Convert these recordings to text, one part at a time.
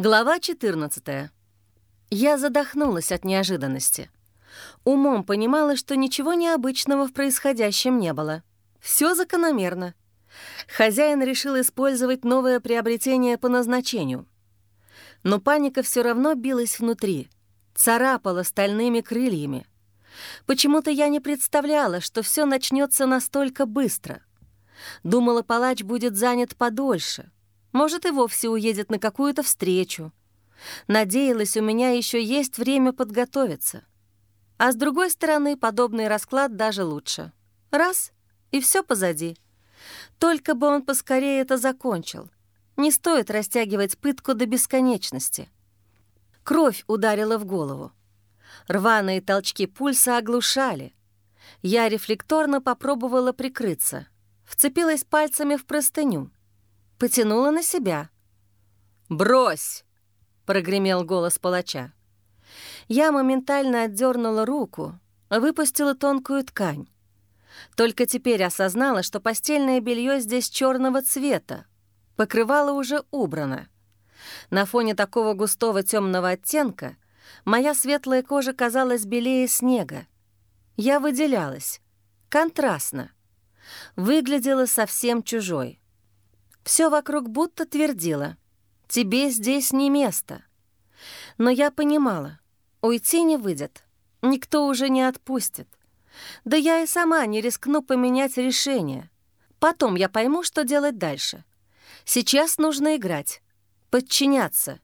Глава 14. Я задохнулась от неожиданности. Умом понимала, что ничего необычного в происходящем не было. Все закономерно. Хозяин решил использовать новое приобретение по назначению. Но паника все равно билась внутри, царапала стальными крыльями. Почему-то я не представляла, что все начнется настолько быстро. Думала, палач будет занят подольше — может, и вовсе уедет на какую-то встречу. Надеялась, у меня еще есть время подготовиться. А с другой стороны, подобный расклад даже лучше. Раз — и все позади. Только бы он поскорее это закончил. Не стоит растягивать пытку до бесконечности. Кровь ударила в голову. Рваные толчки пульса оглушали. Я рефлекторно попробовала прикрыться. Вцепилась пальцами в простыню потянула на себя. «Брось!» — прогремел голос палача. Я моментально отдернула руку, выпустила тонкую ткань. Только теперь осознала, что постельное белье здесь черного цвета, покрывало уже убрано. На фоне такого густого темного оттенка моя светлая кожа казалась белее снега. Я выделялась, контрастно. Выглядела совсем чужой. Все вокруг будто твердило. «Тебе здесь не место». Но я понимала, уйти не выйдет, никто уже не отпустит. Да я и сама не рискну поменять решение. Потом я пойму, что делать дальше. Сейчас нужно играть, подчиняться.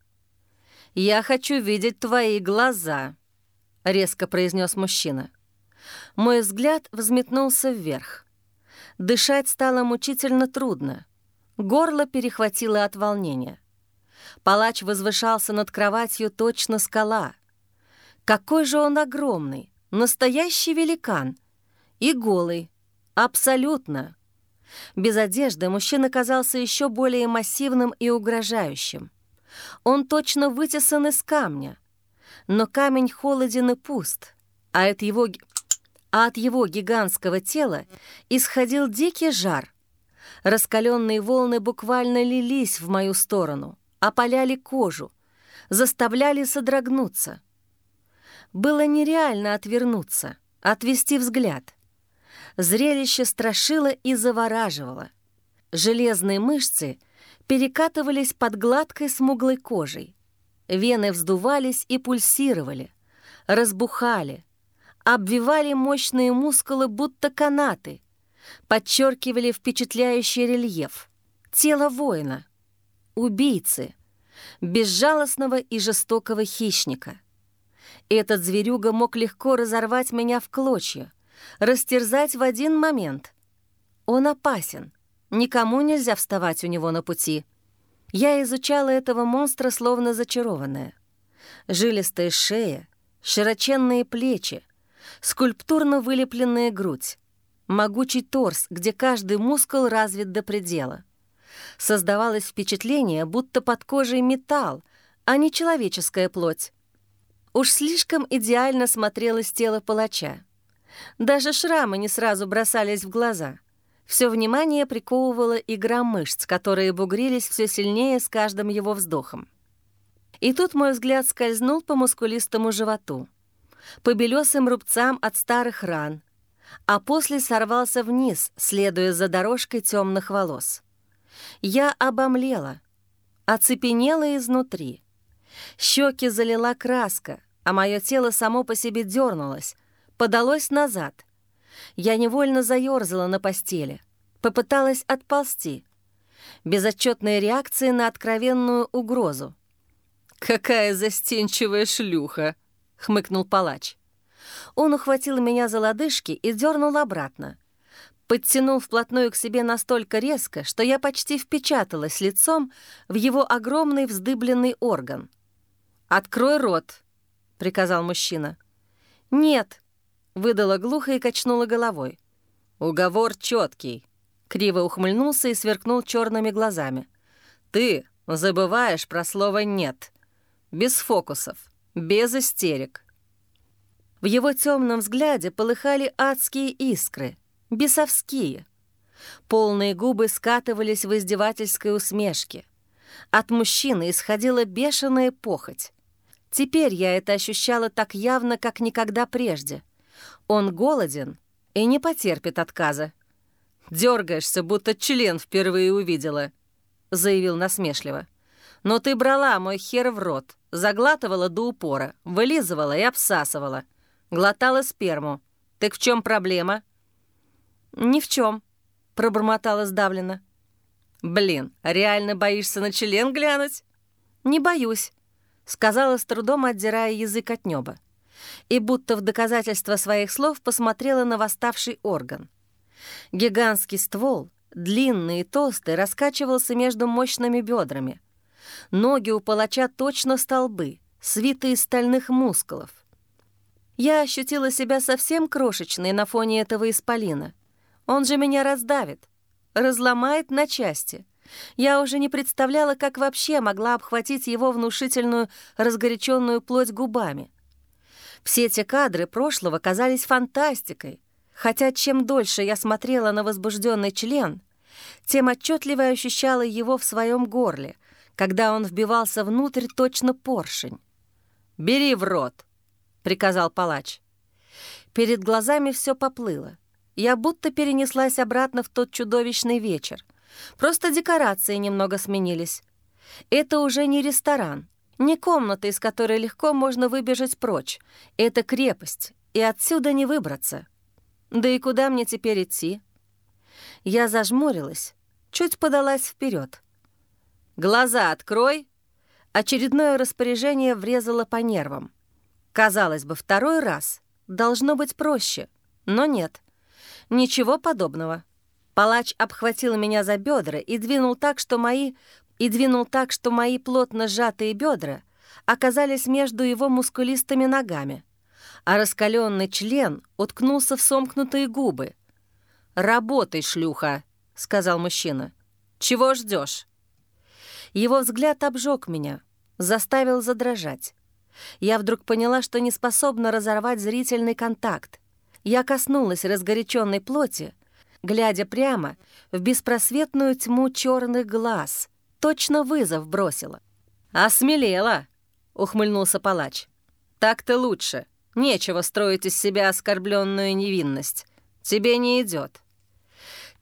«Я хочу видеть твои глаза», — резко произнес мужчина. Мой взгляд взметнулся вверх. Дышать стало мучительно трудно. Горло перехватило от волнения. Палач возвышался над кроватью точно скала. Какой же он огромный, настоящий великан. И голый, абсолютно. Без одежды мужчина казался еще более массивным и угрожающим. Он точно вытесан из камня. Но камень холоден и пуст, а от его, а от его гигантского тела исходил дикий жар. Раскаленные волны буквально лились в мою сторону, опаляли кожу, заставляли содрогнуться. Было нереально отвернуться, отвести взгляд. Зрелище страшило и завораживало. Железные мышцы перекатывались под гладкой смуглой кожей. Вены вздувались и пульсировали, разбухали, обвивали мощные мускулы, будто канаты, подчеркивали впечатляющий рельеф. Тело воина, убийцы, безжалостного и жестокого хищника. Этот зверюга мог легко разорвать меня в клочья, растерзать в один момент. Он опасен, никому нельзя вставать у него на пути. Я изучала этого монстра словно зачарованная. Жилистая шея, широченные плечи, скульптурно вылепленная грудь могучий торс, где каждый мускул развит до предела. Создавалось впечатление, будто под кожей металл, а не человеческая плоть. Уж слишком идеально смотрелось тело палача. Даже шрамы не сразу бросались в глаза. Все внимание приковывала игра мышц, которые бугрились все сильнее с каждым его вздохом. И тут мой взгляд скользнул по мускулистому животу, по белесым рубцам от старых ран, а после сорвался вниз, следуя за дорожкой темных волос. Я обомлела, оцепенела изнутри. Щеки залила краска, а мое тело само по себе дернулось, подалось назад. Я невольно заерзала на постели, попыталась отползти. Безотчетная реакция на откровенную угрозу. «Какая застенчивая шлюха!» — хмыкнул палач. Он ухватил меня за лодыжки и дернул обратно. Подтянул вплотную к себе настолько резко, что я почти впечаталась лицом в его огромный вздыбленный орган. «Открой рот», — приказал мужчина. «Нет», — выдала глухо и качнула головой. «Уговор четкий», — криво ухмыльнулся и сверкнул черными глазами. «Ты забываешь про слово «нет». Без фокусов, без истерик. В его темном взгляде полыхали адские искры, бесовские. Полные губы скатывались в издевательской усмешке. От мужчины исходила бешеная похоть. Теперь я это ощущала так явно, как никогда прежде. Он голоден и не потерпит отказа. Дергаешься, будто член впервые увидела», — заявил насмешливо. «Но ты брала мой хер в рот, заглатывала до упора, вылизывала и обсасывала, глотала сперму. Так в чем проблема?» «Ни в чем», — пробормотала сдавленно. «Блин, реально боишься на член глянуть?» «Не боюсь», — сказала с трудом, отдирая язык от неба. И будто в доказательство своих слов посмотрела на восставший орган. Гигантский ствол, длинный и толстый, раскачивался между мощными бедрами. Ноги у палача точно столбы, свитые из стальных мускулов. Я ощутила себя совсем крошечной на фоне этого исполина. Он же меня раздавит, разломает на части. Я уже не представляла, как вообще могла обхватить его внушительную, разгоряченную плоть губами. Все эти кадры прошлого казались фантастикой, Хотя чем дольше я смотрела на возбужденный член, тем отчетливо ощущала его в своем горле, когда он вбивался внутрь точно поршень. «Бери в рот», — приказал палач. Перед глазами все поплыло. Я будто перенеслась обратно в тот чудовищный вечер. Просто декорации немного сменились. Это уже не ресторан, не комната, из которой легко можно выбежать прочь. Это крепость, и отсюда не выбраться. Да и куда мне теперь идти? Я зажмурилась, чуть подалась вперед. «Глаза открой!» Очередное распоряжение врезало по нервам. Казалось бы, второй раз должно быть проще, но нет. Ничего подобного. Палач обхватил меня за бедра и двинул так, что мои и двинул так, что мои плотно сжатые бедра оказались между его мускулистыми ногами а раскаленный член уткнулся в сомкнутые губы. «Работай, шлюха!» — сказал мужчина. «Чего ждешь? Его взгляд обжег меня, заставил задрожать. Я вдруг поняла, что не способна разорвать зрительный контакт. Я коснулась разгоряченной плоти, глядя прямо в беспросветную тьму черных глаз. Точно вызов бросила. «Осмелела!» — ухмыльнулся палач. «Так-то лучше!» Нечего строить из себя оскорбленную невинность. Тебе не идет.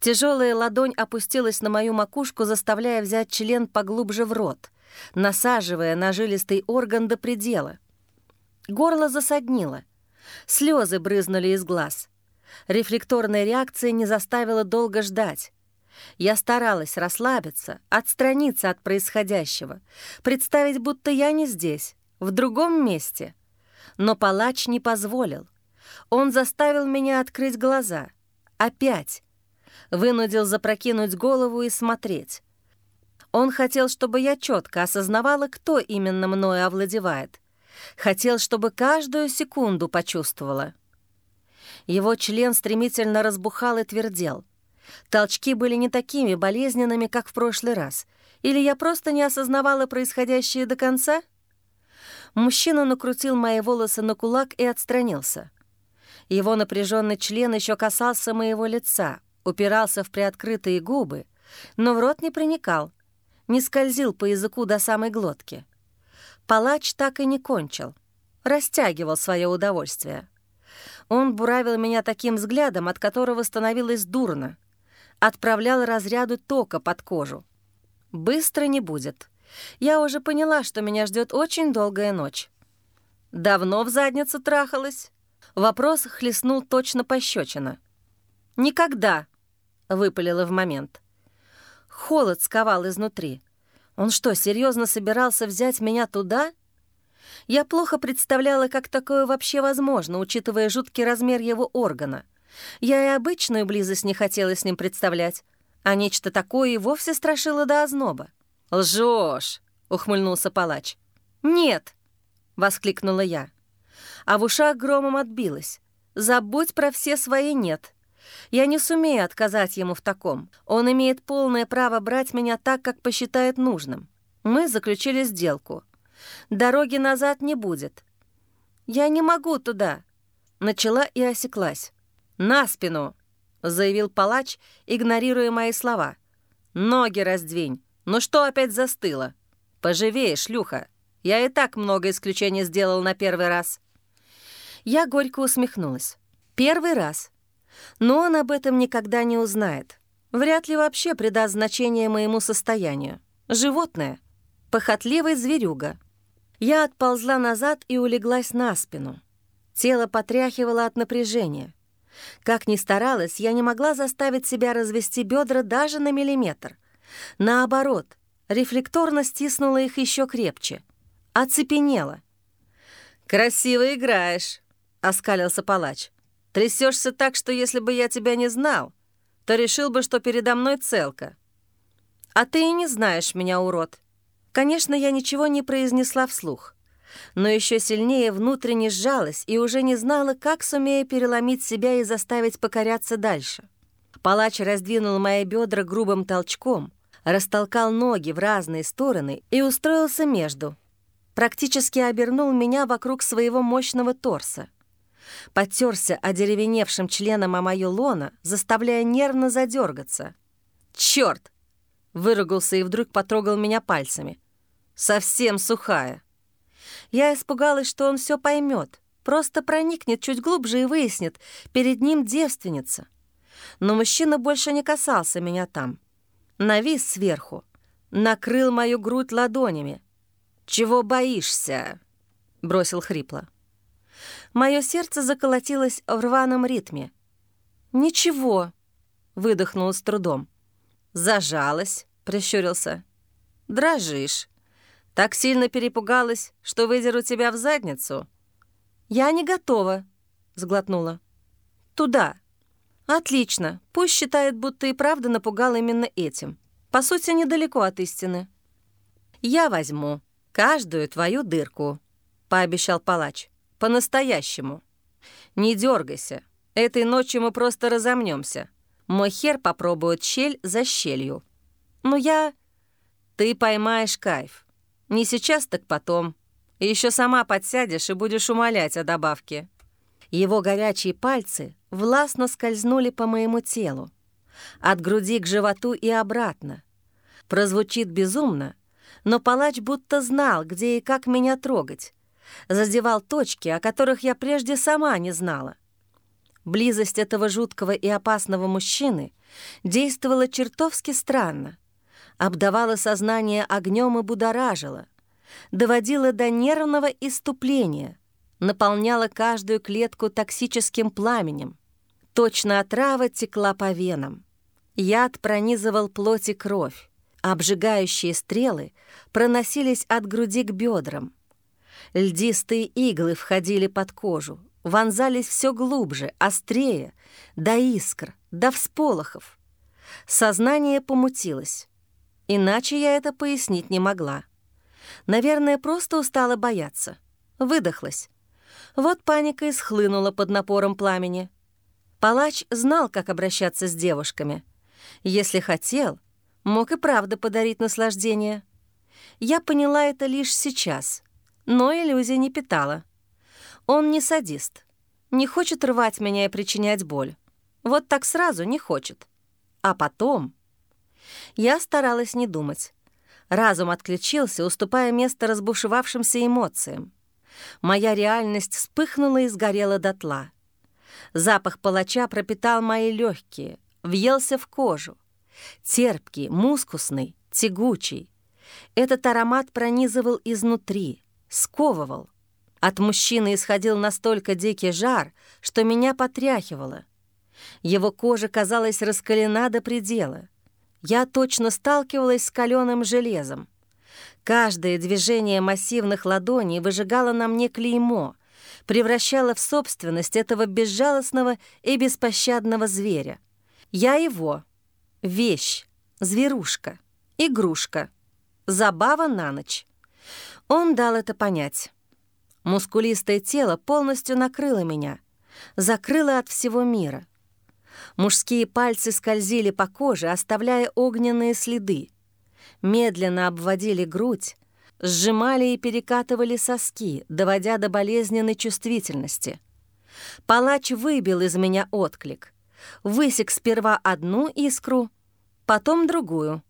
Тяжелая ладонь опустилась на мою макушку, заставляя взять член поглубже в рот, насаживая на жилистый орган до предела. Горло засаднило. Слезы брызнули из глаз. Рефлекторная реакция не заставила долго ждать. Я старалась расслабиться, отстраниться от происходящего, представить, будто я не здесь, в другом месте — но палач не позволил. Он заставил меня открыть глаза. Опять. Вынудил запрокинуть голову и смотреть. Он хотел, чтобы я четко осознавала, кто именно мною овладевает. Хотел, чтобы каждую секунду почувствовала. Его член стремительно разбухал и твердел. Толчки были не такими болезненными, как в прошлый раз. Или я просто не осознавала происходящее до конца? Мужчина накрутил мои волосы на кулак и отстранился. Его напряженный член еще касался моего лица, упирался в приоткрытые губы, но в рот не проникал, не скользил по языку до самой глотки. Палач так и не кончил, растягивал свое удовольствие. Он буравил меня таким взглядом, от которого становилось дурно, отправлял разряду тока под кожу. Быстро не будет. Я уже поняла, что меня ждет очень долгая ночь. Давно в задницу трахалась? Вопрос хлестнул точно пощечина. «Никогда!» — выпалила в момент. Холод сковал изнутри. Он что, серьезно собирался взять меня туда? Я плохо представляла, как такое вообще возможно, учитывая жуткий размер его органа. Я и обычную близость не хотела с ним представлять, а нечто такое и вовсе страшило до озноба. «Лжешь!» — ухмыльнулся палач. «Нет!» — воскликнула я. А в ушах громом отбилось. «Забудь про все свои «нет». Я не сумею отказать ему в таком. Он имеет полное право брать меня так, как посчитает нужным. Мы заключили сделку. Дороги назад не будет. Я не могу туда. Начала и осеклась. «На спину!» — заявил палач, игнорируя мои слова. «Ноги раздвинь. Ну что опять застыло? Поживее, шлюха. Я и так много исключений сделал на первый раз». Я горько усмехнулась. «Первый раз. Но он об этом никогда не узнает. Вряд ли вообще придаст значение моему состоянию. Животное. Похотливый зверюга. Я отползла назад и улеглась на спину. Тело потряхивало от напряжения. Как ни старалась, я не могла заставить себя развести бедра даже на миллиметр. Наоборот, рефлекторно стиснула их еще крепче. Оцепенела. «Красиво играешь», — оскалился палач. Трясешься так, что если бы я тебя не знал, то решил бы, что передо мной целка. А ты и не знаешь меня, урод. Конечно, я ничего не произнесла вслух, но еще сильнее внутренне сжалась и уже не знала, как сумею переломить себя и заставить покоряться дальше. Палач раздвинул мои бедра грубым толчком, растолкал ноги в разные стороны и устроился между. Практически обернул меня вокруг своего мощного торса подтерся одеревеневшим членом о мою лона, заставляя нервно задергаться. «Чёрт!» — выругался и вдруг потрогал меня пальцами. «Совсем сухая». Я испугалась, что он все поймет, просто проникнет чуть глубже и выяснит, перед ним девственница. Но мужчина больше не касался меня там. Навис сверху, накрыл мою грудь ладонями. «Чего боишься?» — бросил хрипло. Мое сердце заколотилось в рваном ритме. «Ничего», — выдохнул с трудом. «Зажалась», — прищурился. «Дрожишь. Так сильно перепугалась, что выдеру тебя в задницу». «Я не готова», — сглотнула. «Туда». «Отлично. Пусть считает, будто и правда напугал именно этим. По сути, недалеко от истины». «Я возьму каждую твою дырку», — пообещал палач. По-настоящему. Не дергайся. Этой ночью мы просто разомнемся. Мой хер попробует щель за щелью. Но я... Ты поймаешь кайф. Не сейчас, так потом. Еще сама подсядешь и будешь умолять о добавке. Его горячие пальцы властно скользнули по моему телу. От груди к животу и обратно. Прозвучит безумно, но палач будто знал, где и как меня трогать, задевал точки, о которых я прежде сама не знала. Близость этого жуткого и опасного мужчины действовала чертовски странно, обдавала сознание огнем и будоражила, доводила до нервного иступления, наполняла каждую клетку токсическим пламенем. Точно отрава текла по венам. Яд пронизывал плоть и кровь. Обжигающие стрелы проносились от груди к бедрам — Льдистые иглы входили под кожу, вонзались все глубже, острее, до искр, до всполохов. Сознание помутилось. Иначе я это пояснить не могла. Наверное, просто устала бояться. Выдохлась. Вот паника и схлынула под напором пламени. Палач знал, как обращаться с девушками. Если хотел, мог и правда подарить наслаждение. Я поняла это лишь сейчас — но иллюзий не питала. Он не садист, не хочет рвать меня и причинять боль. Вот так сразу не хочет. А потом... Я старалась не думать. Разум отключился, уступая место разбушевавшимся эмоциям. Моя реальность вспыхнула и сгорела дотла. Запах палача пропитал мои легкие, въелся в кожу. Терпкий, мускусный, тягучий. Этот аромат пронизывал изнутри, сковывал. От мужчины исходил настолько дикий жар, что меня потряхивало. Его кожа казалась раскалена до предела. Я точно сталкивалась с каленым железом. Каждое движение массивных ладоней выжигало на мне клеймо, превращало в собственность этого безжалостного и беспощадного зверя. Я его. Вещь, зверушка, игрушка, забава на ночь. Он дал это понять. Мускулистое тело полностью накрыло меня, закрыло от всего мира. Мужские пальцы скользили по коже, оставляя огненные следы. Медленно обводили грудь, сжимали и перекатывали соски, доводя до болезненной чувствительности. Палач выбил из меня отклик. Высек сперва одну искру, потом другую.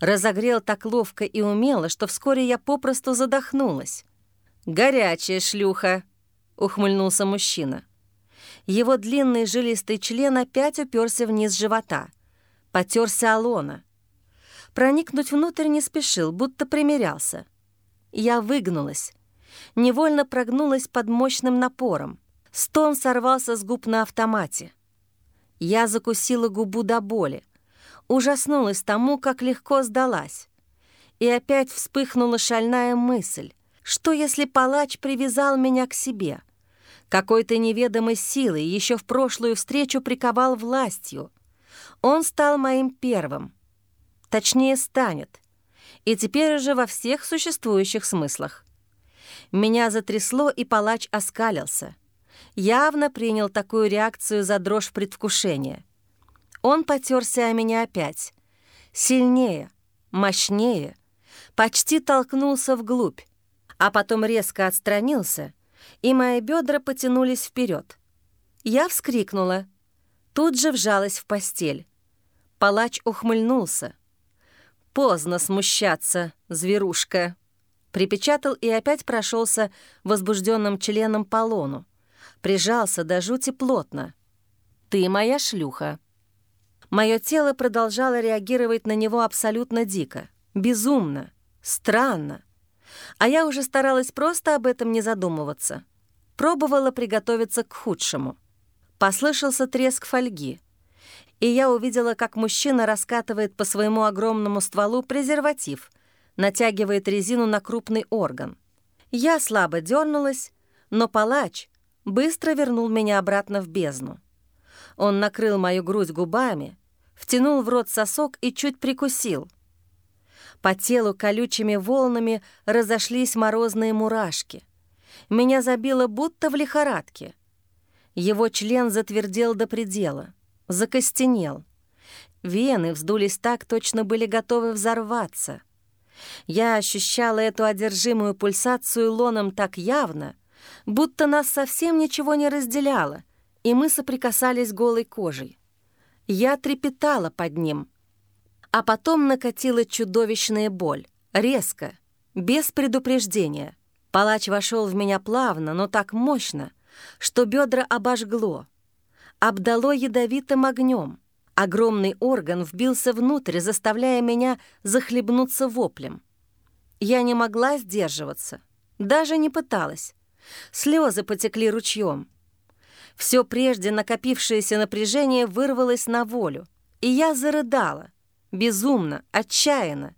Разогрел так ловко и умело, что вскоре я попросту задохнулась. «Горячая шлюха!» — ухмыльнулся мужчина. Его длинный жилистый член опять уперся вниз живота. Потерся Алона. Проникнуть внутрь не спешил, будто примерялся. Я выгнулась. Невольно прогнулась под мощным напором. Стон сорвался с губ на автомате. Я закусила губу до боли. Ужаснулась тому, как легко сдалась. И опять вспыхнула шальная мысль. Что, если палач привязал меня к себе? Какой-то неведомой силой еще в прошлую встречу приковал властью. Он стал моим первым. Точнее, станет. И теперь уже во всех существующих смыслах. Меня затрясло, и палач оскалился. Явно принял такую реакцию за дрожь предвкушения. Он потерся о меня опять. Сильнее, мощнее, почти толкнулся вглубь, а потом резко отстранился, и мои бедра потянулись вперед. Я вскрикнула, тут же вжалась в постель. Палач ухмыльнулся. «Поздно смущаться, зверушка!» Припечатал и опять прошелся возбужденным членом по лону. Прижался до жути плотно. «Ты моя шлюха!» Мое тело продолжало реагировать на него абсолютно дико, безумно, странно. А я уже старалась просто об этом не задумываться. Пробовала приготовиться к худшему. Послышался треск фольги — и я увидела, как мужчина раскатывает по своему огромному стволу презерватив, натягивает резину на крупный орган. Я слабо дернулась, но палач быстро вернул меня обратно в бездну. Он накрыл мою грудь губами, втянул в рот сосок и чуть прикусил. По телу колючими волнами разошлись морозные мурашки. Меня забило будто в лихорадке. Его член затвердел до предела — закостенел. Вены вздулись так, точно были готовы взорваться. Я ощущала эту одержимую пульсацию лоном так явно, будто нас совсем ничего не разделяло, и мы соприкасались голой кожей. Я трепетала под ним, а потом накатила чудовищная боль, резко, без предупреждения. Палач вошел в меня плавно, но так мощно, что бедра обожгло — обдало ядовитым огнем. Огромный орган вбился внутрь, заставляя меня захлебнуться воплем. Я не могла сдерживаться, даже не пыталась. Слезы потекли ручьем. Все прежде накопившееся напряжение вырвалось на волю, и я зарыдала, безумно, отчаянно,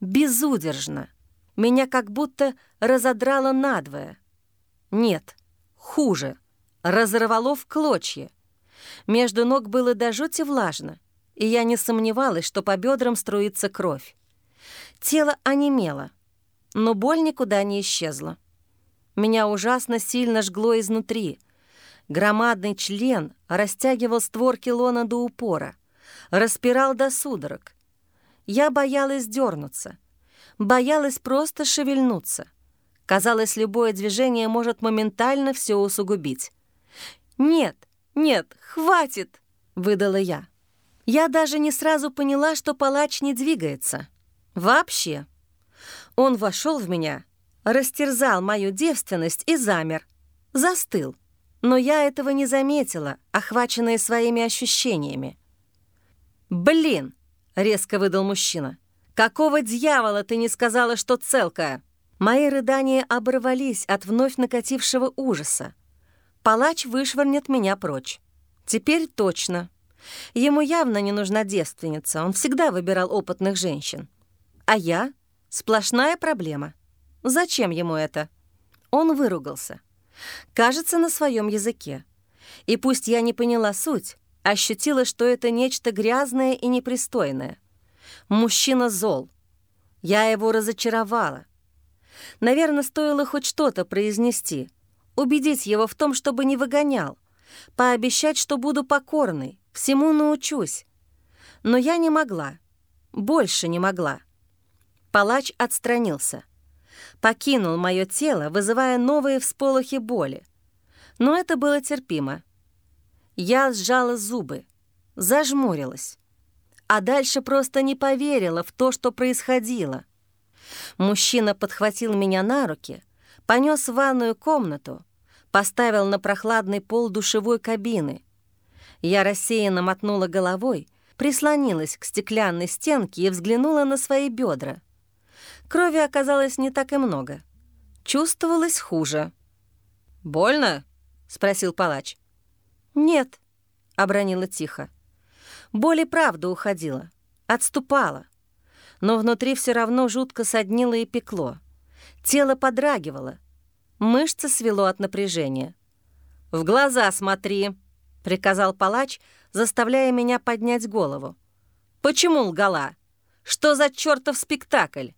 безудержно. Меня как будто разодрало надвое. Нет, хуже, разорвало в клочья. Между ног было до жути влажно, и я не сомневалась, что по бедрам струится кровь. Тело онемело, но боль никуда не исчезла. Меня ужасно сильно жгло изнутри. Громадный член растягивал створки лона до упора, распирал до судорог. Я боялась дернуться, боялась просто шевельнуться. Казалось, любое движение может моментально все усугубить. Нет, «Нет, хватит!» — выдала я. Я даже не сразу поняла, что палач не двигается. Вообще. Он вошел в меня, растерзал мою девственность и замер. Застыл. Но я этого не заметила, охваченная своими ощущениями. «Блин!» — резко выдал мужчина. «Какого дьявола ты не сказала, что целкая?» Мои рыдания оборвались от вновь накатившего ужаса. Палач вышвырнет меня прочь. Теперь точно. Ему явно не нужна девственница, он всегда выбирал опытных женщин. А я — сплошная проблема. Зачем ему это? Он выругался. Кажется, на своем языке. И пусть я не поняла суть, ощутила, что это нечто грязное и непристойное. Мужчина зол. Я его разочаровала. Наверное, стоило хоть что-то произнести — убедить его в том, чтобы не выгонял, пообещать, что буду покорной, всему научусь. Но я не могла, больше не могла. Палач отстранился, покинул мое тело, вызывая новые всполохи боли. Но это было терпимо. Я сжала зубы, зажмурилась. а дальше просто не поверила в то, что происходило. Мужчина подхватил меня на руки, понес в ванную комнату, поставил на прохладный пол душевой кабины. Я рассеянно мотнула головой, прислонилась к стеклянной стенке и взглянула на свои бедра. Крови оказалось не так и много. Чувствовалось хуже. «Больно?» — спросил палач. «Нет», — обронила тихо. Боль правда уходила, отступала. Но внутри все равно жутко соднило и пекло. Тело подрагивало. Мышцы свело от напряжения. «В глаза смотри», — приказал палач, заставляя меня поднять голову. «Почему лгала? Что за чертов спектакль?»